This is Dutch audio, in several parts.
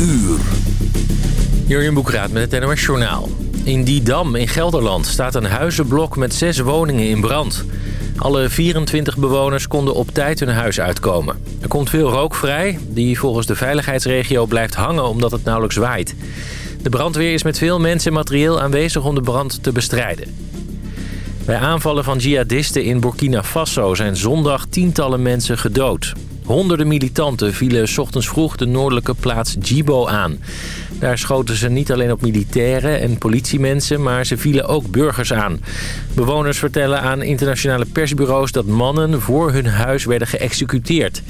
uur. Jurjen Boekraat met het NOS Journaal. In die dam in Gelderland staat een huizenblok met zes woningen in brand. Alle 24 bewoners konden op tijd hun huis uitkomen. Er komt veel rook vrij, die volgens de veiligheidsregio blijft hangen omdat het nauwelijks waait. De brandweer is met veel mensen en materieel aanwezig om de brand te bestrijden. Bij aanvallen van jihadisten in Burkina Faso zijn zondag tientallen mensen gedood. Honderden militanten vielen s ochtends vroeg de noordelijke plaats Djibo aan. Daar schoten ze niet alleen op militairen en politiemensen, maar ze vielen ook burgers aan. Bewoners vertellen aan internationale persbureaus dat mannen voor hun huis werden geëxecuteerd.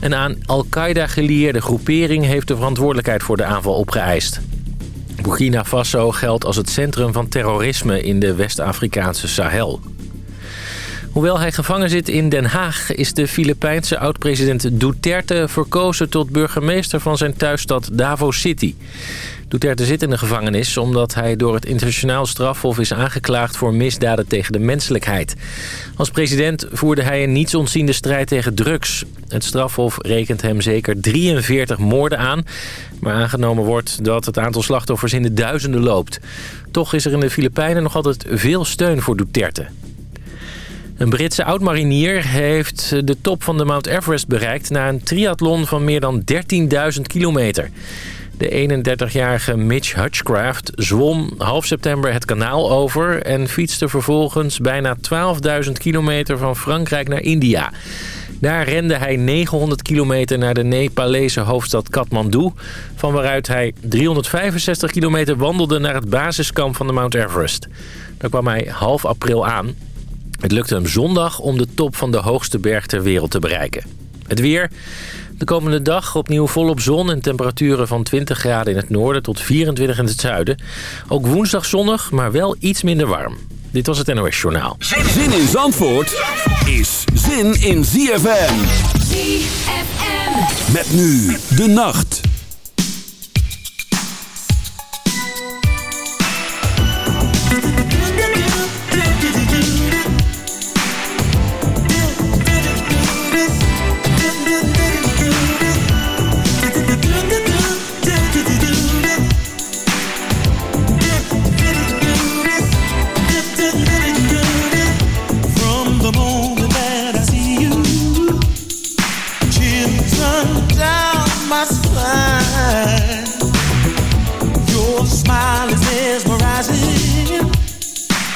Een aan Al-Qaeda gelieerde groepering heeft de verantwoordelijkheid voor de aanval opgeëist. Burkina Faso geldt als het centrum van terrorisme in de West-Afrikaanse Sahel. Hoewel hij gevangen zit in Den Haag... is de Filipijnse oud-president Duterte verkozen tot burgemeester van zijn thuisstad Davos City. Duterte zit in de gevangenis omdat hij door het internationaal strafhof is aangeklaagd voor misdaden tegen de menselijkheid. Als president voerde hij een nietsontziende strijd tegen drugs. Het strafhof rekent hem zeker 43 moorden aan, maar aangenomen wordt dat het aantal slachtoffers in de duizenden loopt. Toch is er in de Filipijnen nog altijd veel steun voor Duterte. Een Britse oud-marinier heeft de top van de Mount Everest bereikt... na een triathlon van meer dan 13.000 kilometer. De 31-jarige Mitch Hutchcraft zwom half september het kanaal over... en fietste vervolgens bijna 12.000 kilometer van Frankrijk naar India. Daar rende hij 900 kilometer naar de Nepalese hoofdstad Kathmandu... van waaruit hij 365 kilometer wandelde naar het basiskamp van de Mount Everest. Daar kwam hij half april aan... Het lukte hem zondag om de top van de hoogste berg ter wereld te bereiken. Het weer. De komende dag opnieuw volop zon en temperaturen van 20 graden in het noorden tot 24 in het zuiden. Ook woensdag zonnig, maar wel iets minder warm. Dit was het NOS Journaal. Zin in Zandvoort is zin in ZFM. ZFM. Met nu de nacht.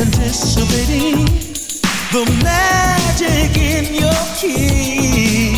Anticipating the magic in your kiss.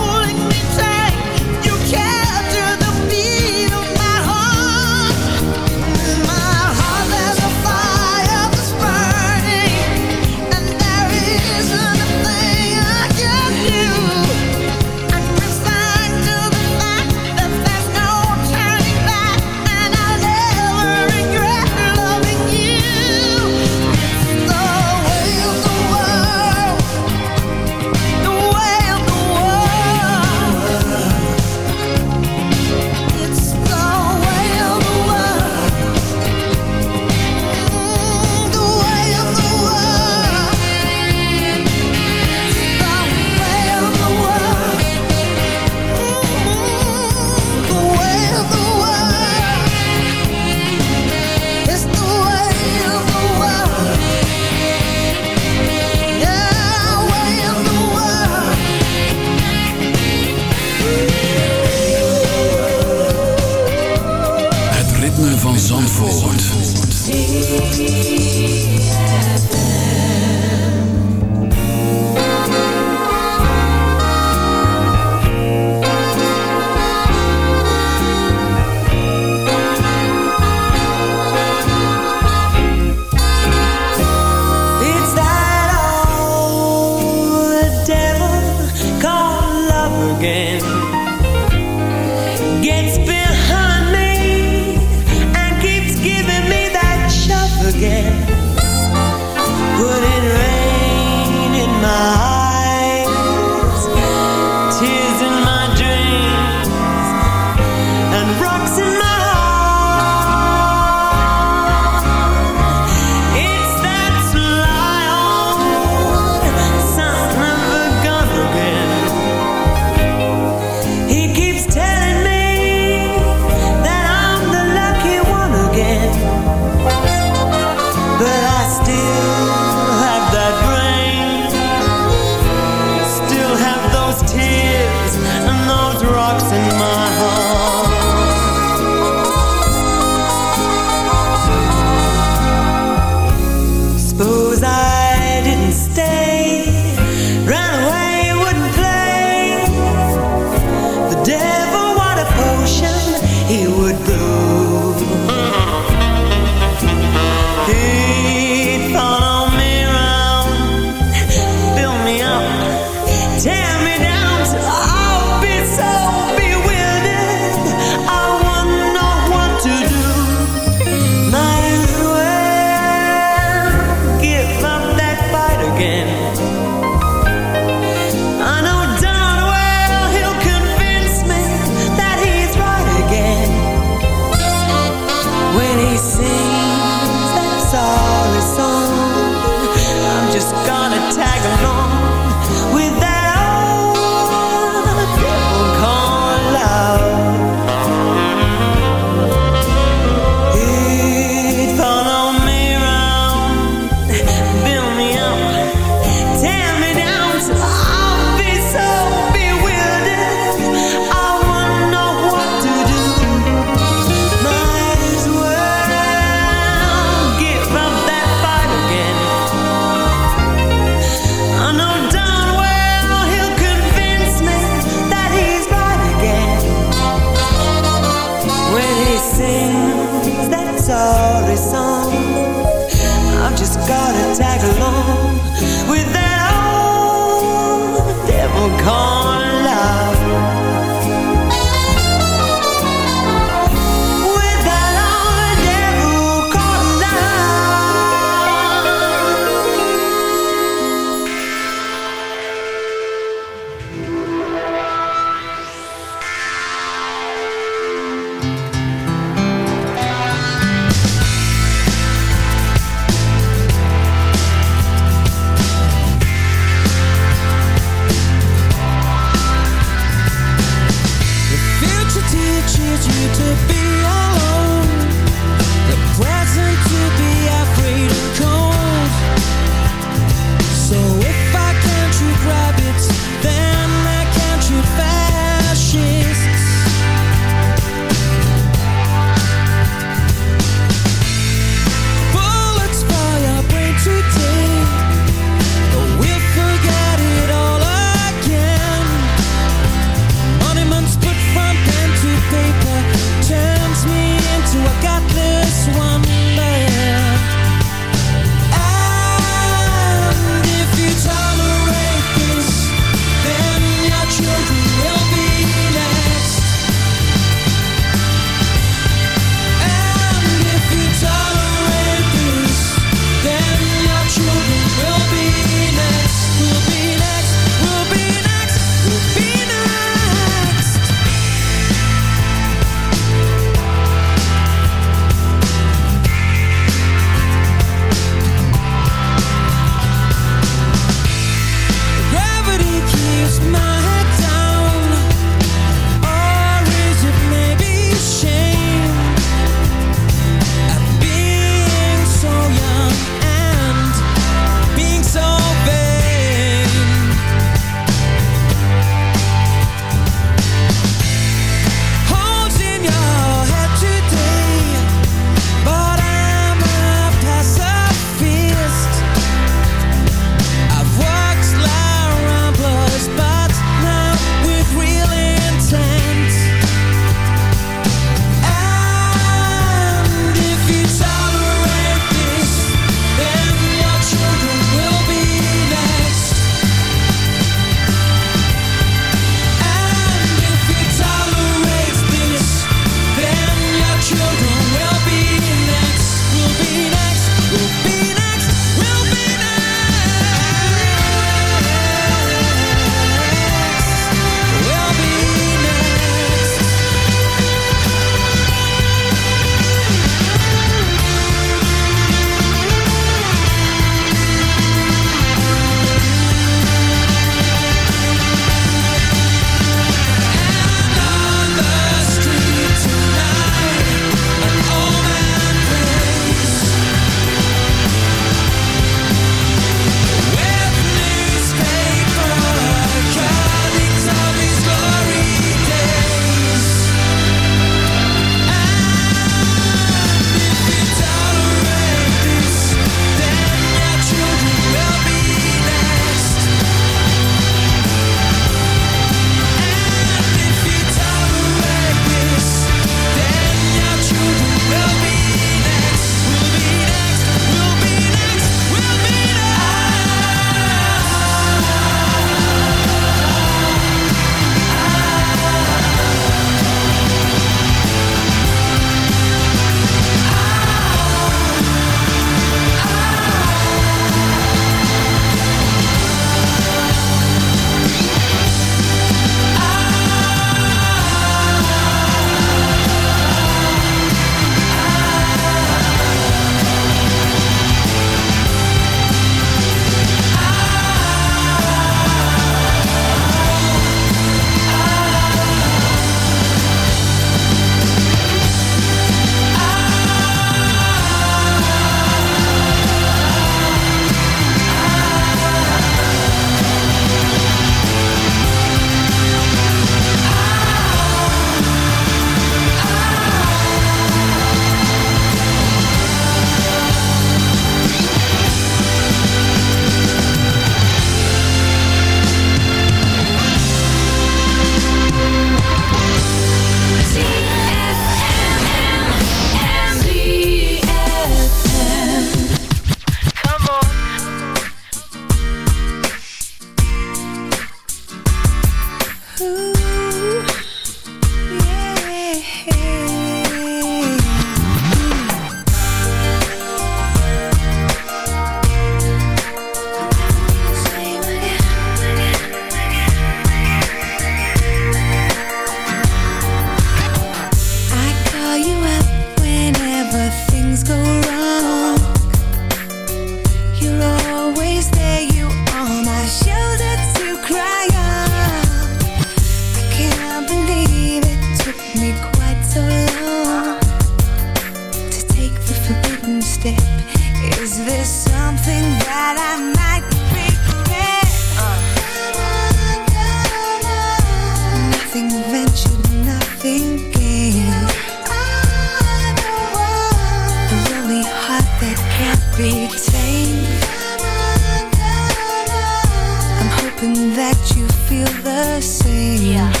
Yeah.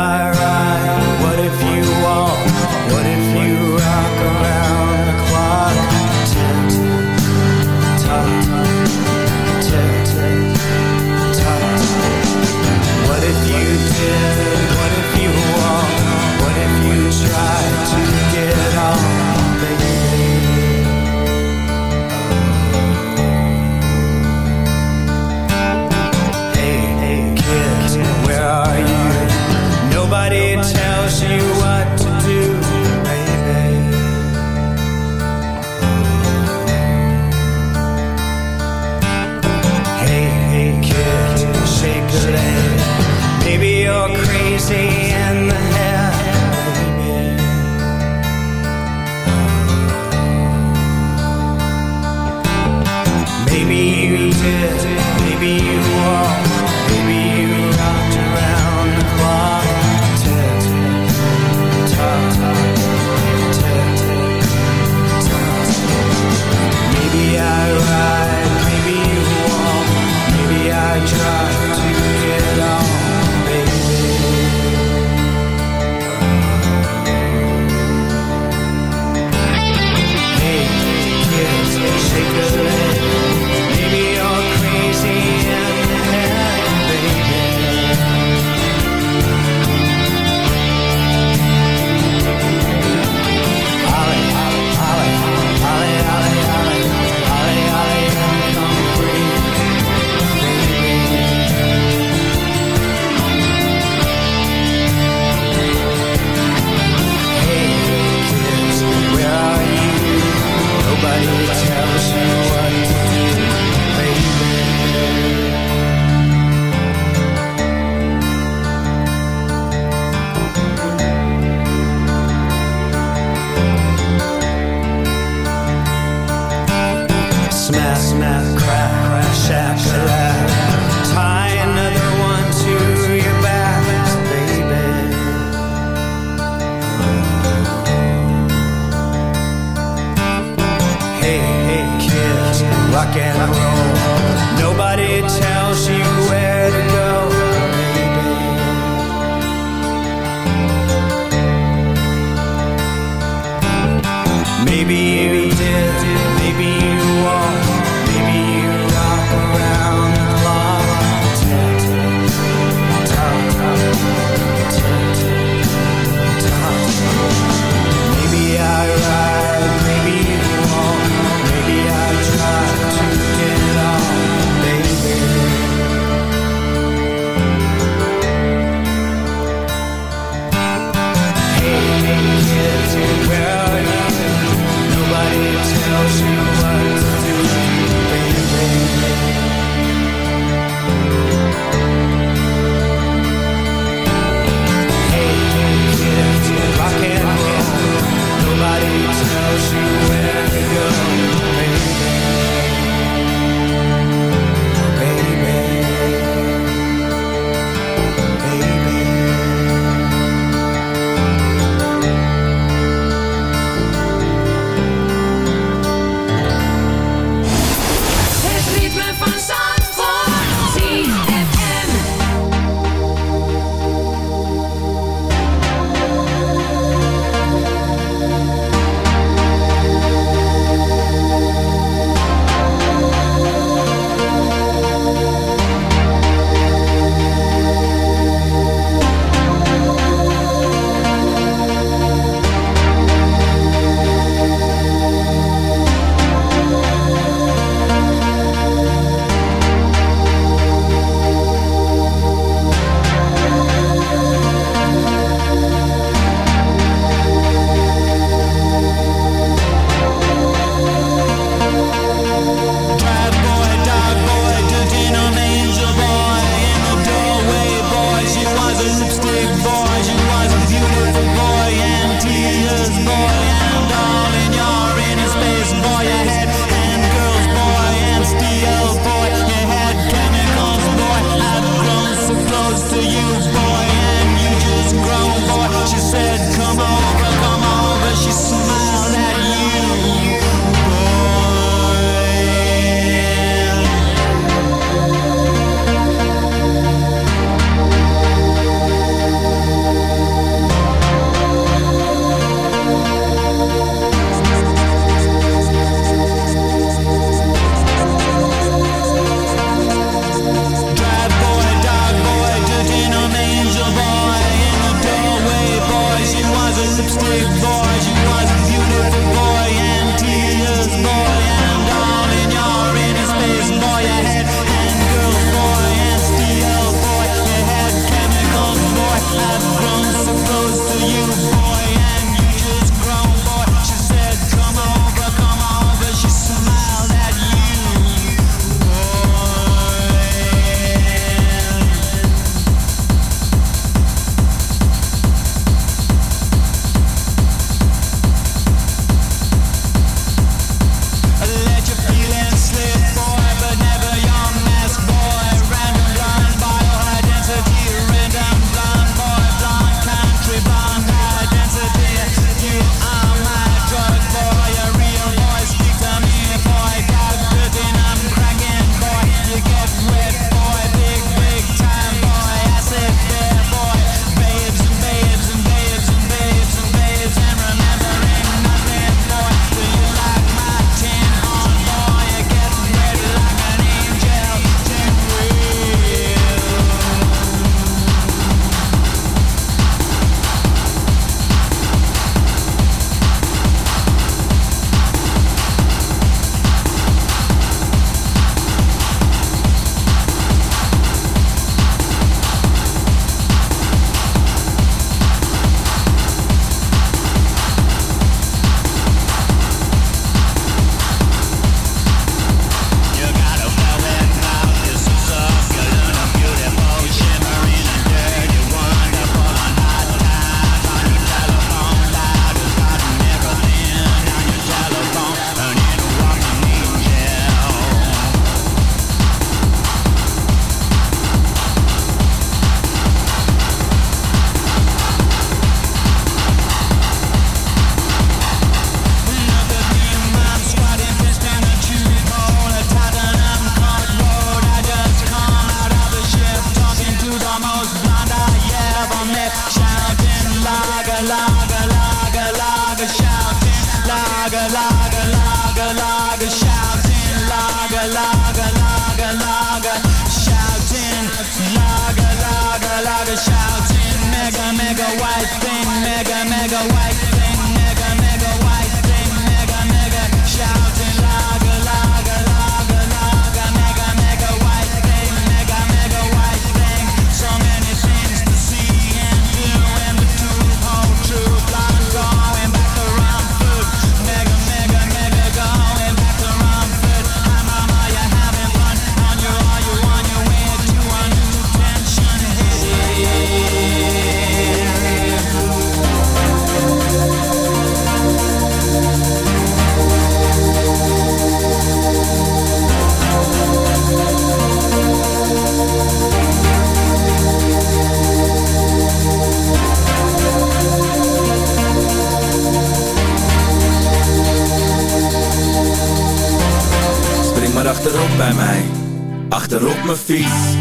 What if you walk? What if achterop mijn.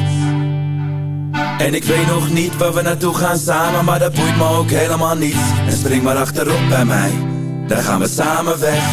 En ik weet nog niet waar we naartoe gaan samen, maar dat boeit me ook helemaal niet. En spring maar achterop bij mij, daar gaan we samen weg.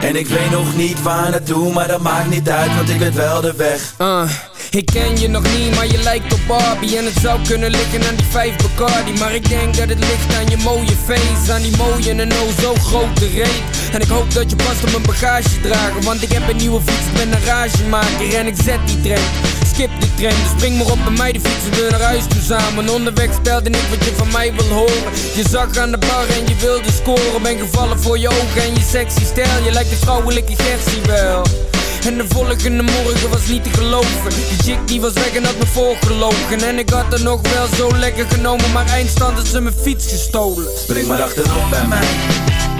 En ik weet nog niet waar naartoe, maar dat maakt niet uit, want ik weet wel de weg. Uh, ik ken je nog niet, maar je lijkt op Barbie En het zou kunnen liggen aan die vijf Bacardi Maar ik denk dat het ligt aan je mooie face Aan die mooie en oh zo grote reet En ik hoop dat je past op mijn bagage dragen Want ik heb een nieuwe fiets, ik ben een ragemaker En ik zet die trend, skip die trend Dus spring maar op bij mij, de fietsen we naar huis toe samen. Onderweg spelde ik wat je van mij wil horen. Je zag aan de bar en je wilde scoren Ben gevallen voor je ogen en je sexy stijl. Je lijkt de vrouwelijke Gertie wel. En de volgende morgen was niet te geloven. Die chick die was weg en had me voorgelogen. En ik had er nog wel zo lekker genomen Maar eindstand had ze mijn fiets gestolen. Spring maar achterop bij mij,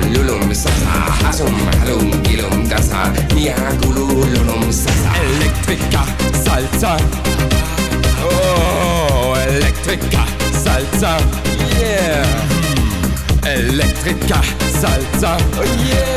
lulum sasa. Hasum halum gilum dasa nia gulum lulum sasa. Elektriker, Salsa. Oh, Elektriker, Salsa, yeah. Elektriker, Salsa, oh yeah.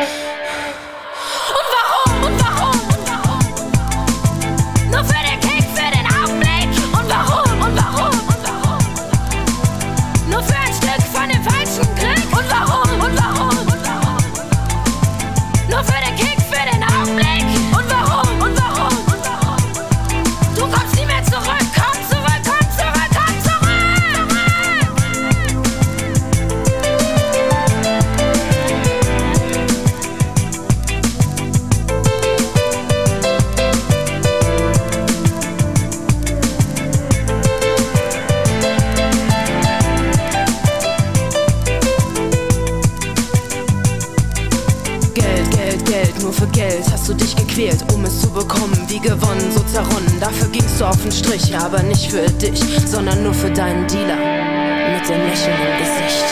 Strich, aber nicht für dich, sondern nur für deinen Dealer. Mit dem Lächeln im Gesicht.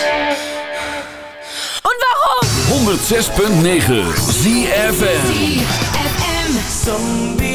Und warum? 106.9 ZFM. Some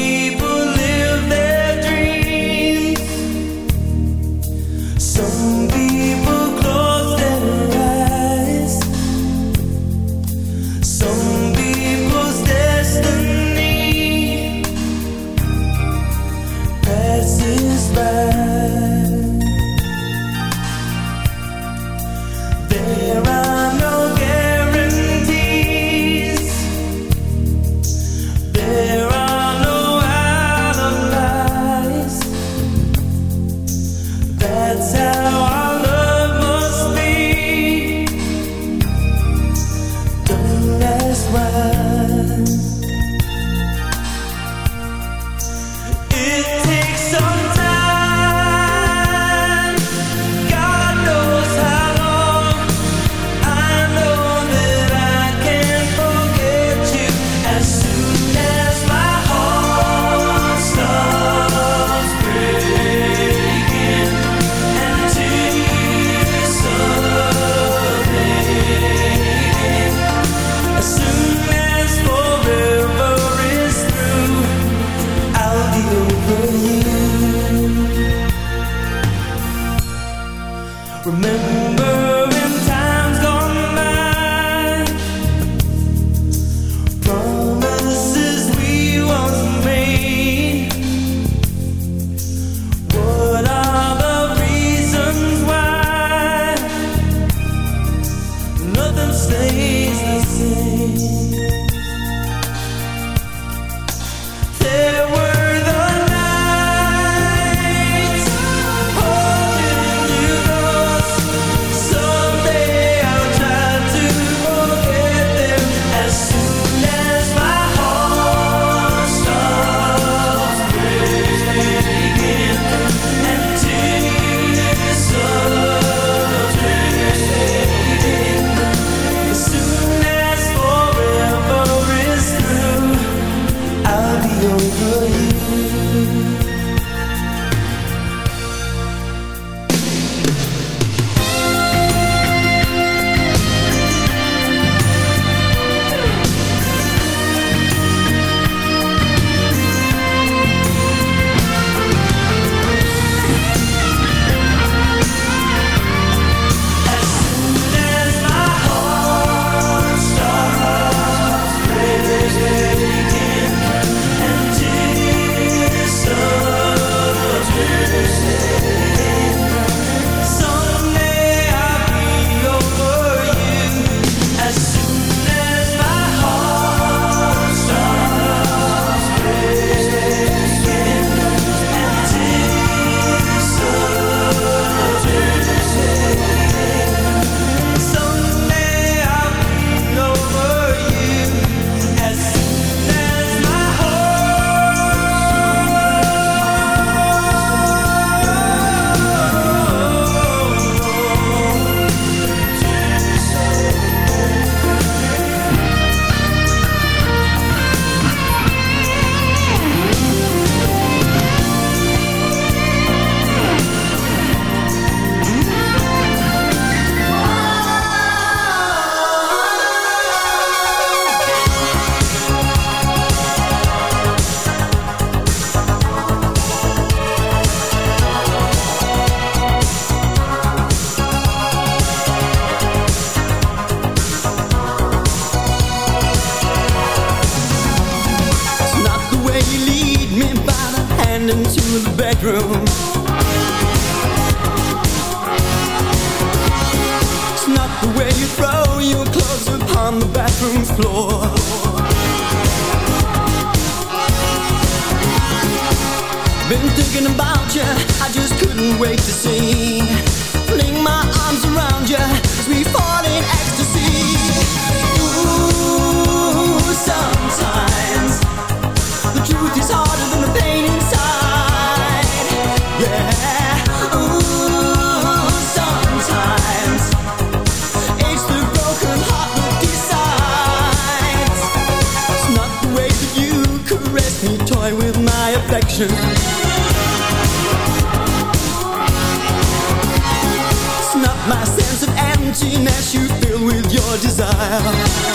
desire.